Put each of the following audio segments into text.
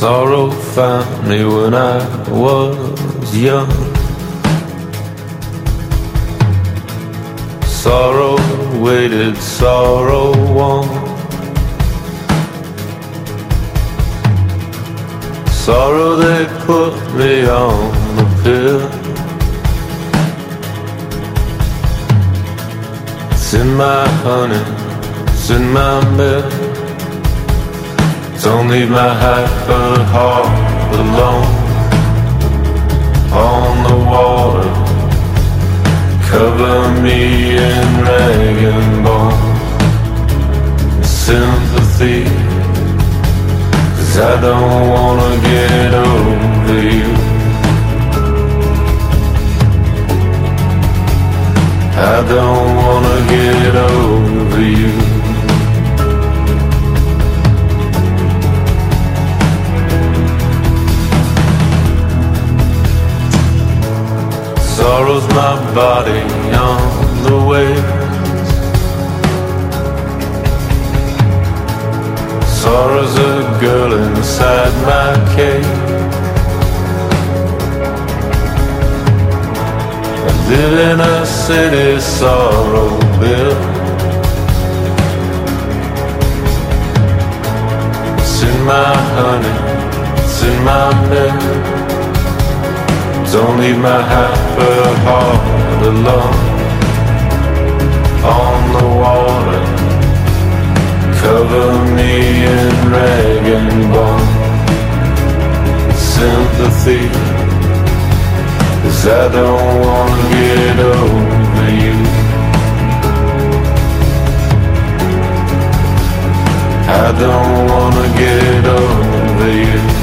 Sorrow found me when I was young. Sorrow waited, sorrow won. Sorrow they put me on the pill. It's in my honey, it's in my milk. Don't leave my hyper heart alone on the water. Cover me in rag and bone. Sympathy, cause I don't wanna get over you. I don't wanna get over you. Sorrow's my body on the waves. Sorrow's a girl inside my cave. I live in a city sorrow built. It's in my honey, it's in my milk. Don't leave my hyper heart alone on the water. Cover me in rag and bone. Sympathy, cause I don't wanna get over you. I don't wanna get over you.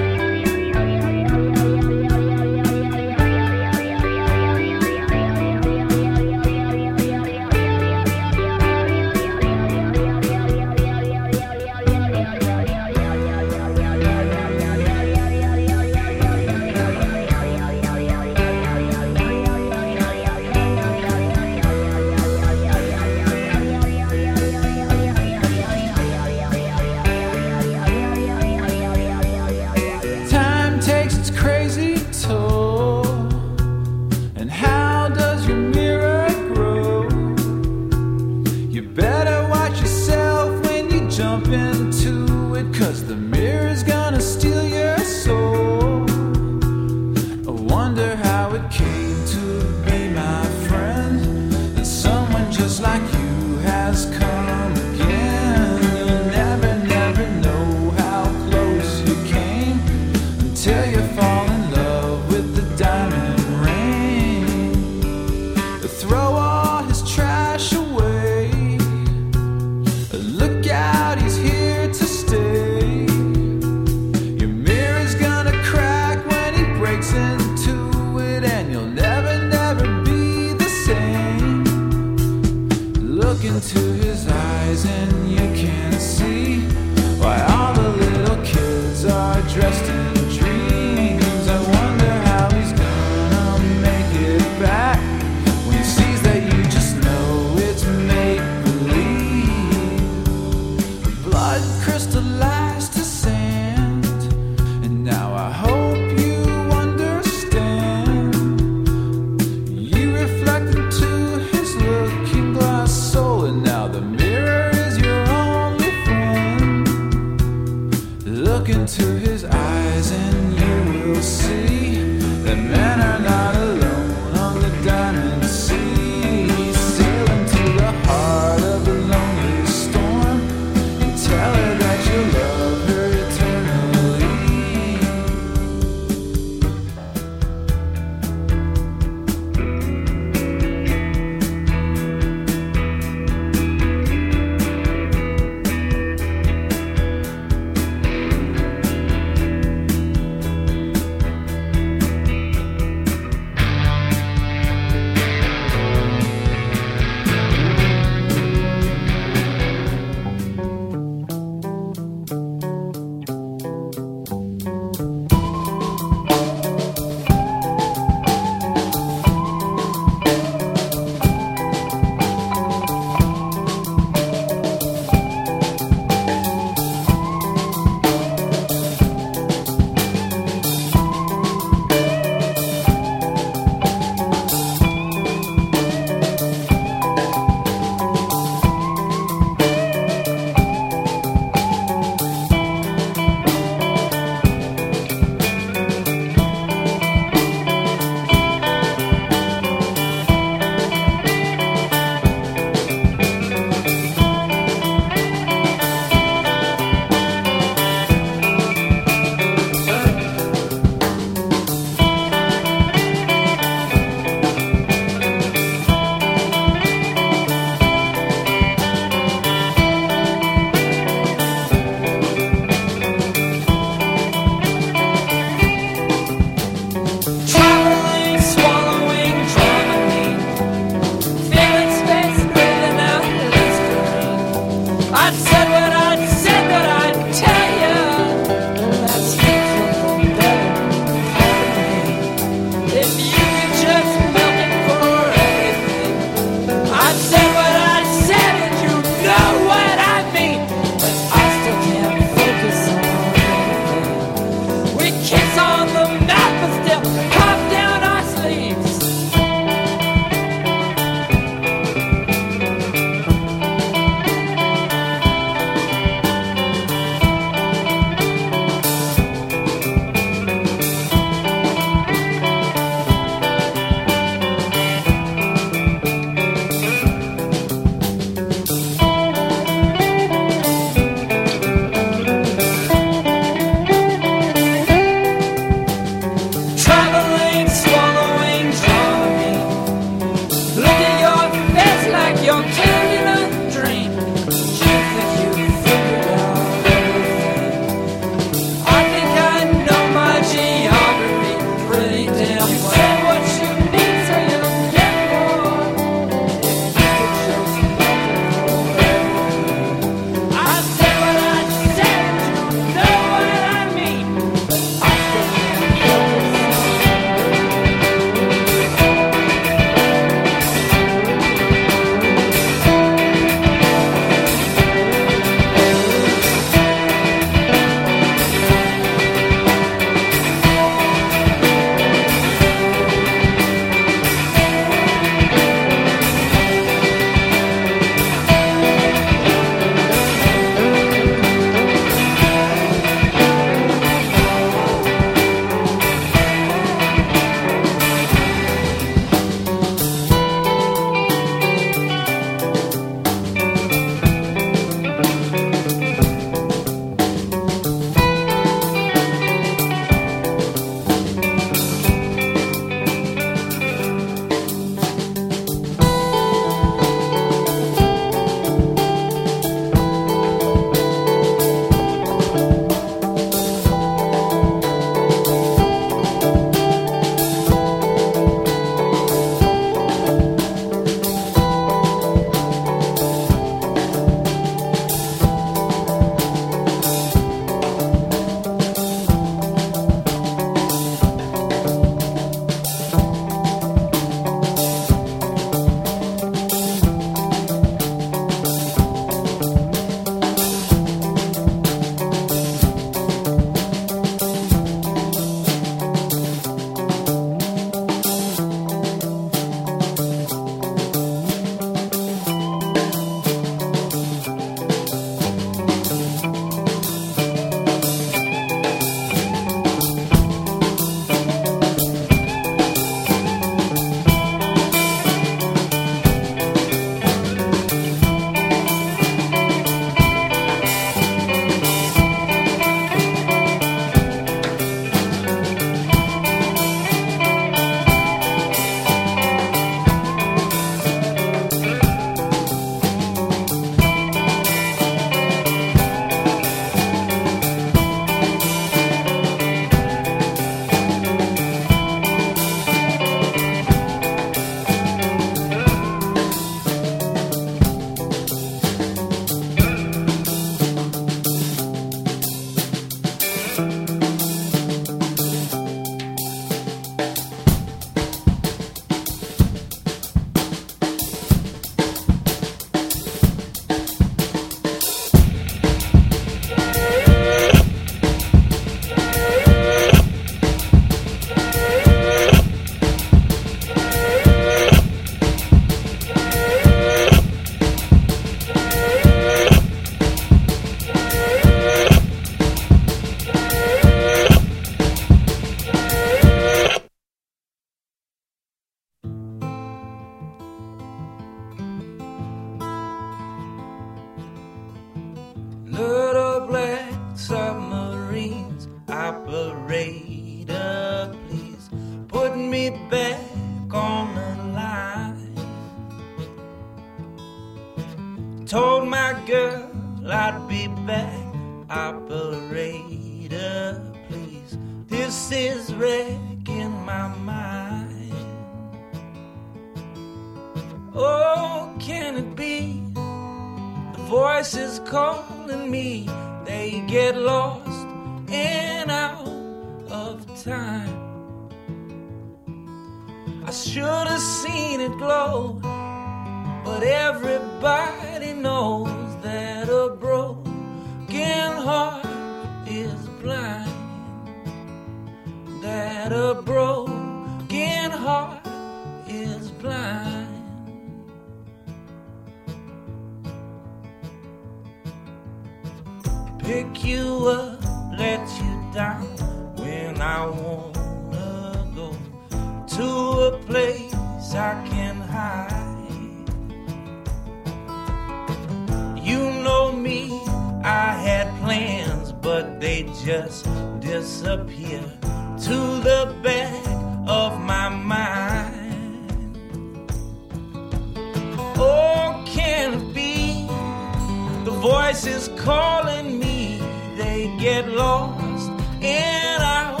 chance is calling me. They get lost and out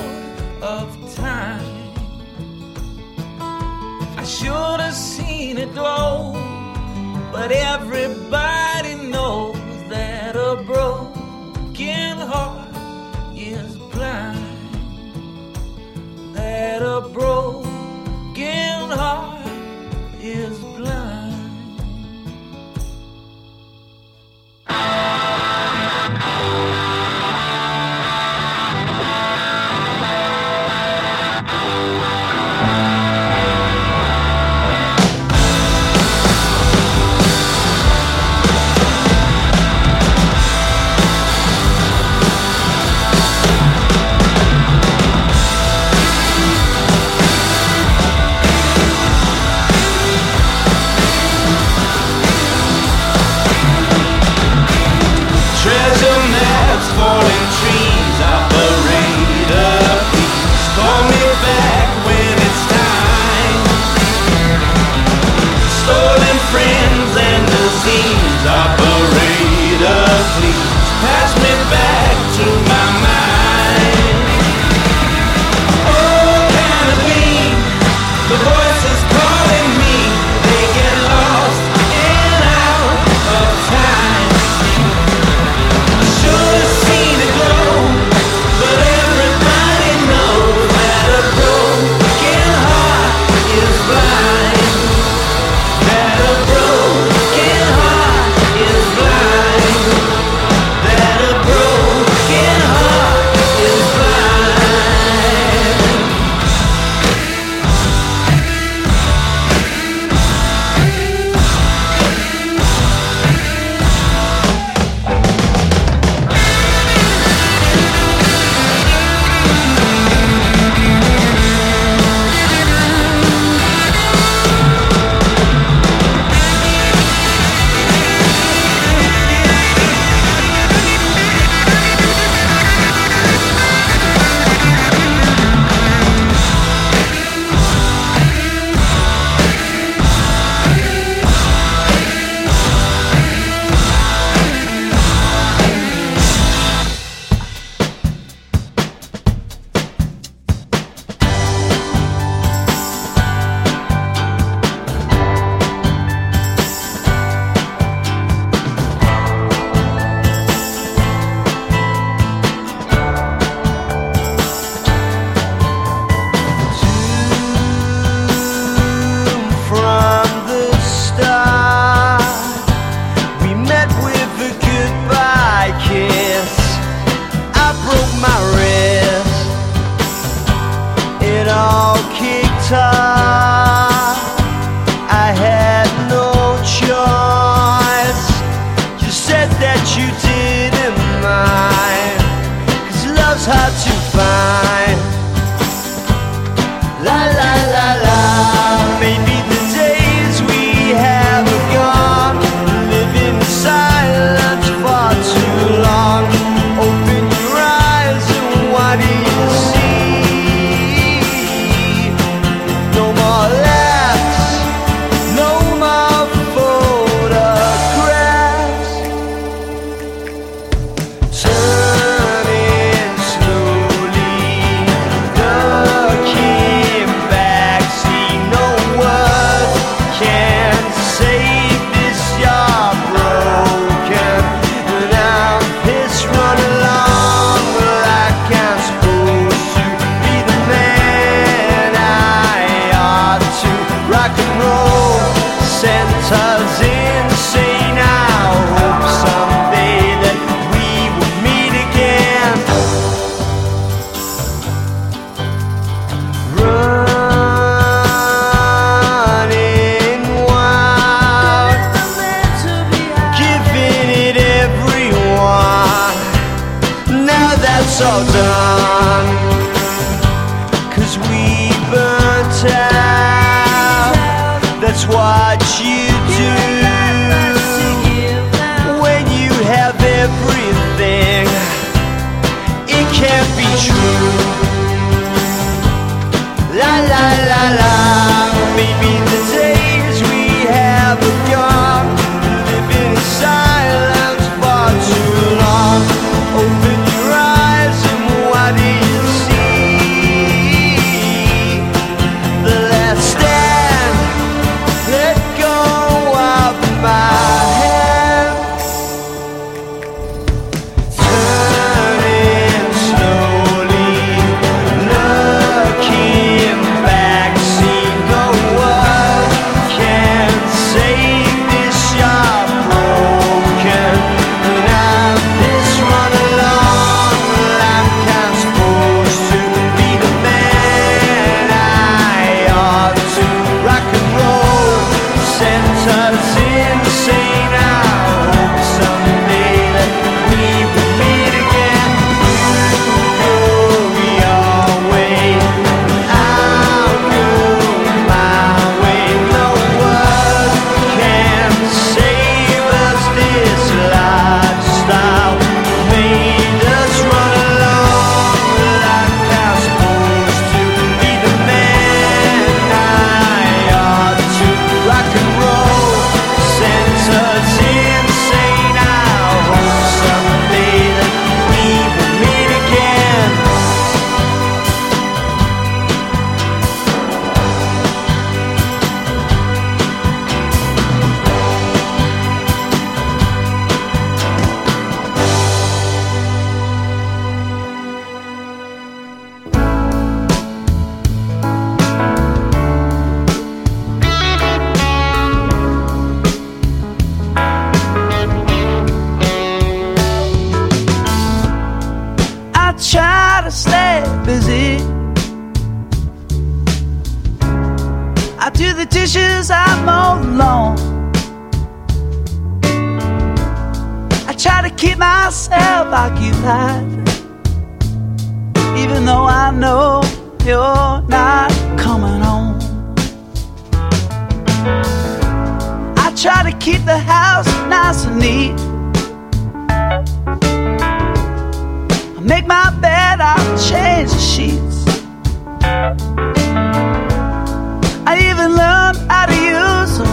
of time. I should have seen it glow, but everybody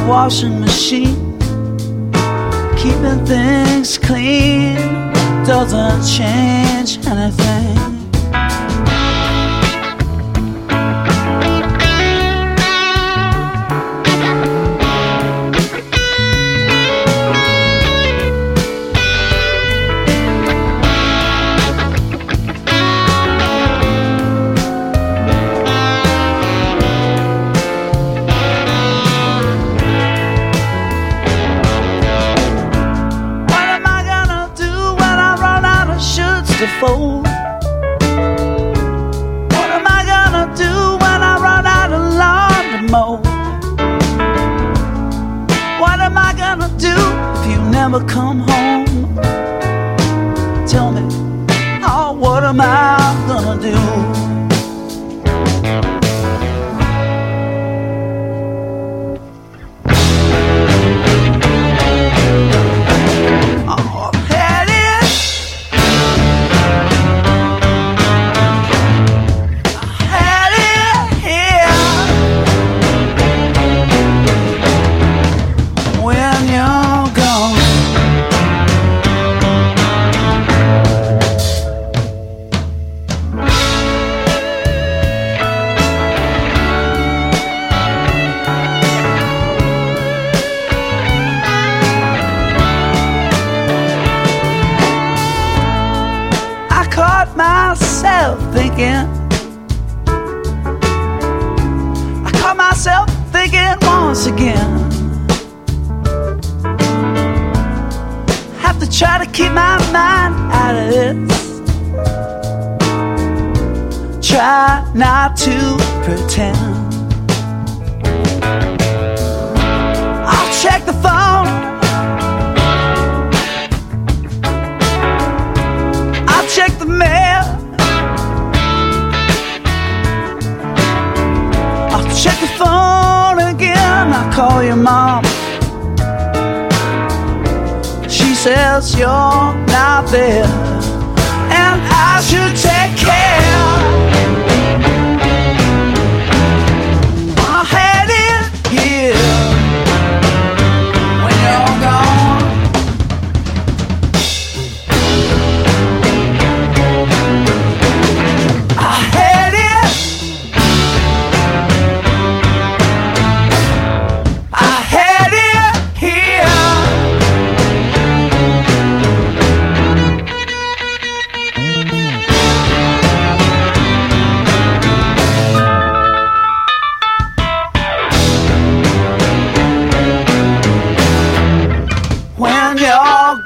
washing machine. Keeping things clean doesn't change anything. I'll come home. again. I caught myself thinking once again. Have to try to keep my mind out of this. Try not to pretend. I'll check the phone. call your mom. She says you're not there.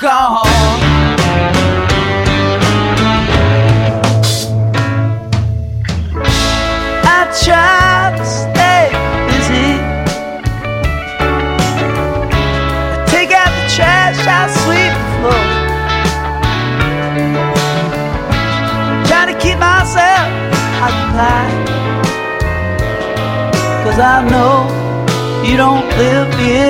alcohol. I try to stay busy. I take out the trash, I sweep the floor. Try to keep myself occupied. Cause I know you don't live here.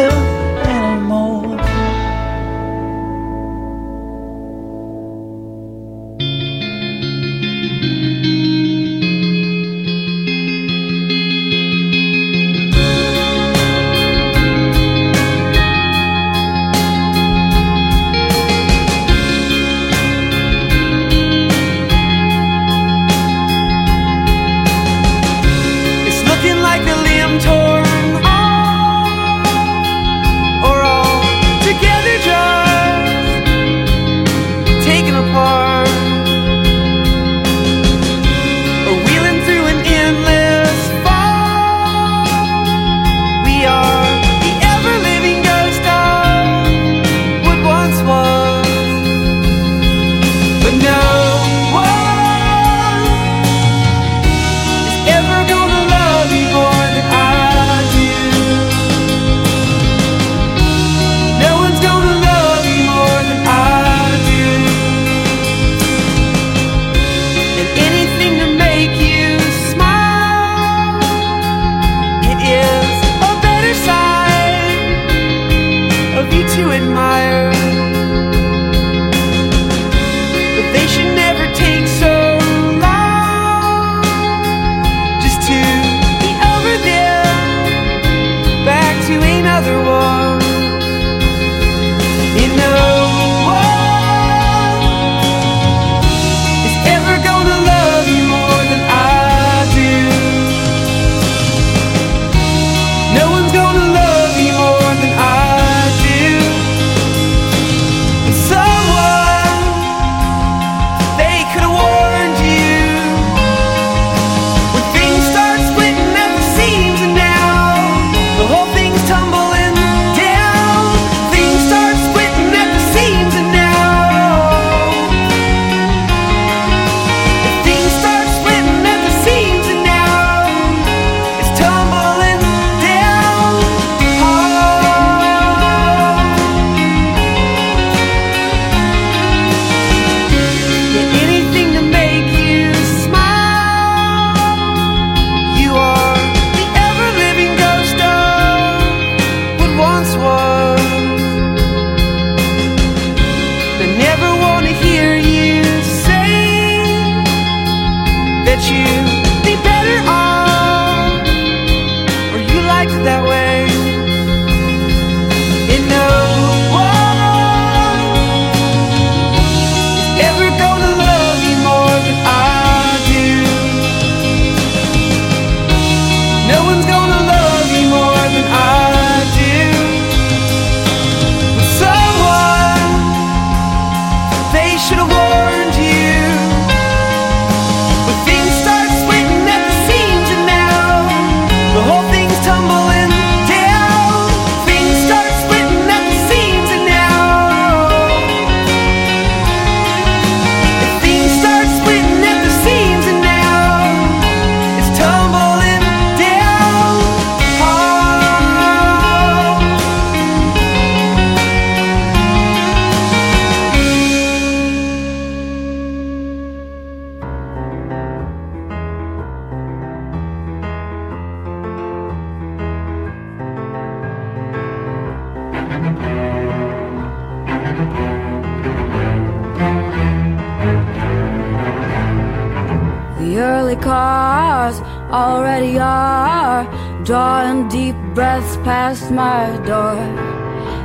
you.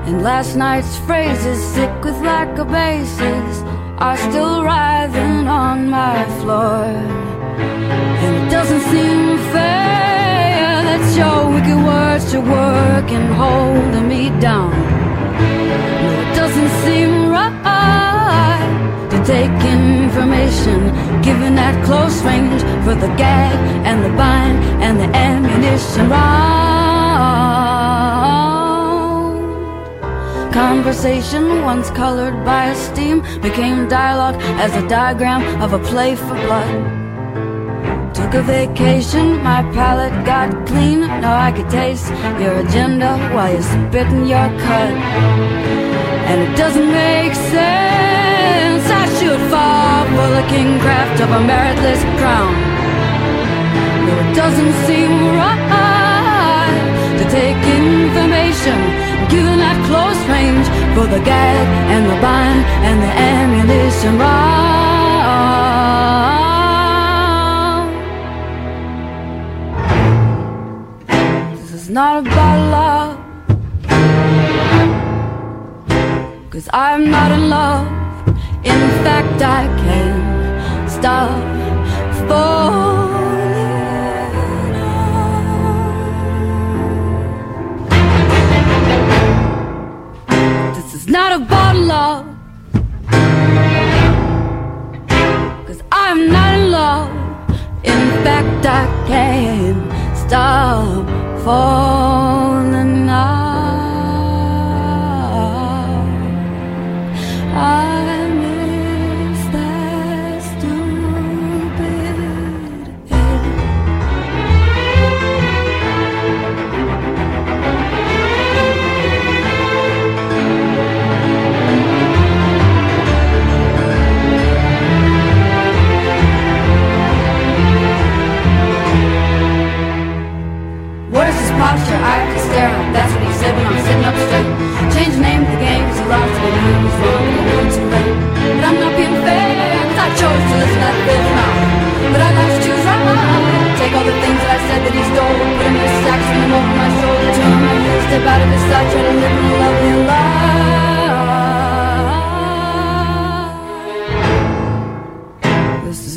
And last night's phrases, sick with lack of bases, are still writhing on my floor. And it doesn't seem fair that your wicked words are working, holding me down. No, it doesn't seem right to take information, given at close range for the gag and the bind and the ammunition round. Conversation, once colored by esteem, became dialogue as a diagram of a play for blood. Took a vacation, my palate got clean. Now I could taste your agenda while you're spitting your cut. And it doesn't make sense. I should fall for the king craft of a meritless crown. No, it doesn't seem right to take information given at close range for the gag and the bind and the ammunition round. This is not about love. Cause I'm not in love. In fact, I can't stop falling. Is not about love. Cause I'm not in love. In fact, I can't stop falling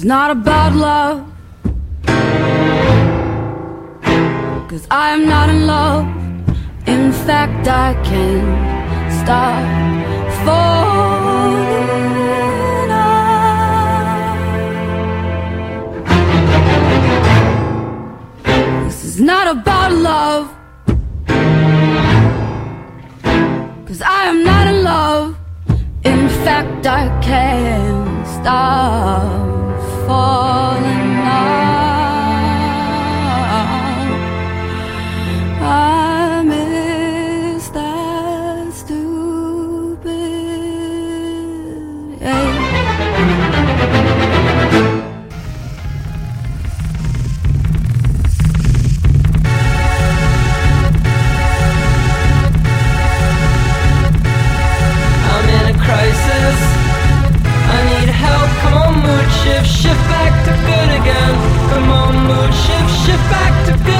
not about love. Cause I am not in love. In fact, I can't stop falling. This is not about love. Cause I am not in love. In fact, I can't stop Back to good again. Come on, move, shift, shift back to good.